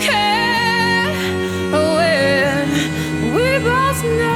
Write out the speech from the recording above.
care when we both know.